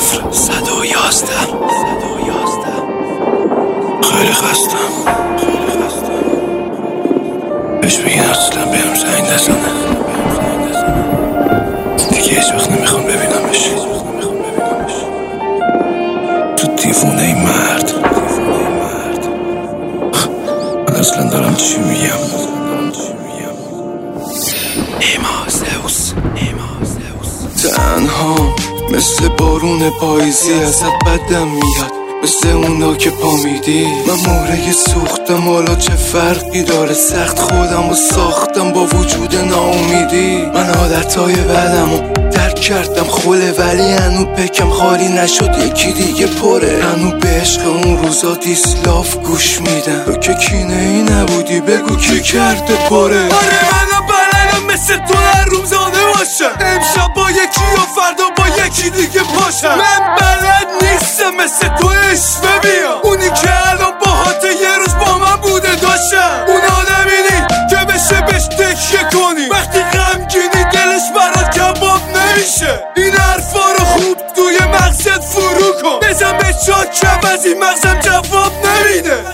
صفر صد و یازده خیلی خستم بهش بگین اصلا بهم زنگ نزنه دیگه هیچ وقت نمی‌خوام ببینمش تو دیوونه ای مرد من اصلا دارم چی میگم مثل بارون پاییزی ازت بدم میاد. مثل اونا که پا میدی من مهره سوختم حالا چه فرقی داره؟ سخت خودم و ساختم با وجود ناامیدی. من عادتهای بدم و درک کردم خوله ولی هنو پکم خالی نشد. یکی دیگه پره. هنو به عشق اون روزا دیسلاف گوش میدم. تو که کینه ای نبودی بگو کی کرده پره. آره مثل تو هر روم زاده باشم امشب با یکی و فردا با یکی دیگه پاشم من بلد نیستم مثل تو عشق بیا اونی که الان با حات یه روز با من بوده داشتم. اون آدمی که بشه بهش تکیه کنی. وقتی غمگینی دلش برات کباب نمیشه. این حرفا رو خوب توی مغزت فرو کن. بزن به چاک این مغزم جواب نمیده.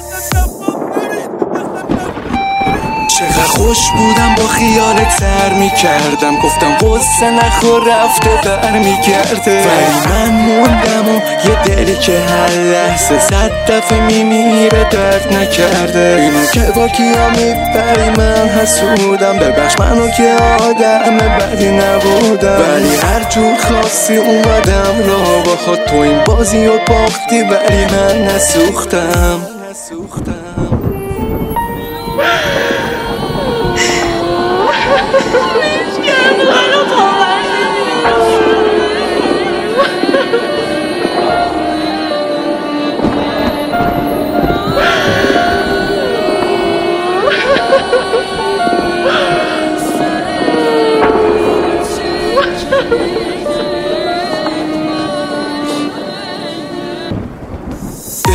خوش بودم با خیال تر می‌کردم. گفتم قصه نخور رفته بر میگرده ولی من موندم و یه دلی که هر لحظه صد دفعه میمیره درد نکرده. اینو که با کیا می‌بری من حسودم. ببخش منو که آدم بدی نبودم. ولی هر جور خواستی اومدم را با خود تو این بازی و باختی ولی من نسوختم.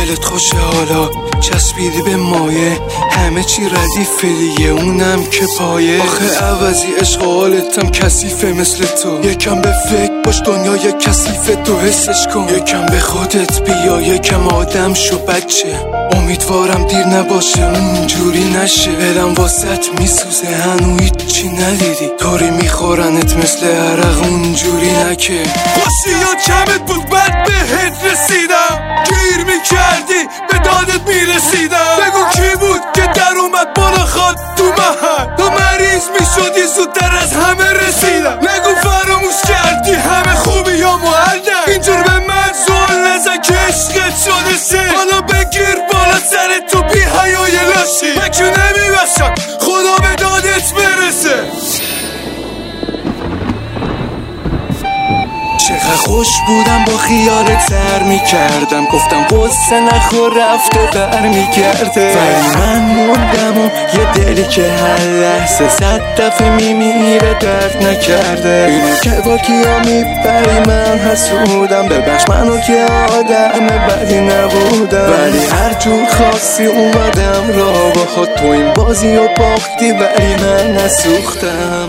دلت خوشه حالا؟ چسبیدی به مایه. همه چی ردیفه دیگه اونم که پایه. آخه عوضی عشق حالتم کثیفه مثل تو. یکم به فکر باش دنیای کثیفه تو حسش کن. یکم به خودت بیا یکم آدم شو بچه. امیدوارم دیر نباشه اونجوری نشه. دلم واسط میسوزه هنو هیچی ندیدی. طوری میخورنت مثل عرق اونجوری نکه. خوشی یا کمت بود بعد حالا خوش بودم با خیال تر می‌کردم. گفتم قصه نخور رفته بر میگرده. ولی من موندم و یه دلی که هر لحظه صد دفعه میمیره درد نکرده. اینو که با کیا می‌بری؟ من حسودم. ببخش منو که آدم بدی نبودم. ولی هر جور خواستی اومدم را با خود. تو این بازی و باختی ولی من نسوختم.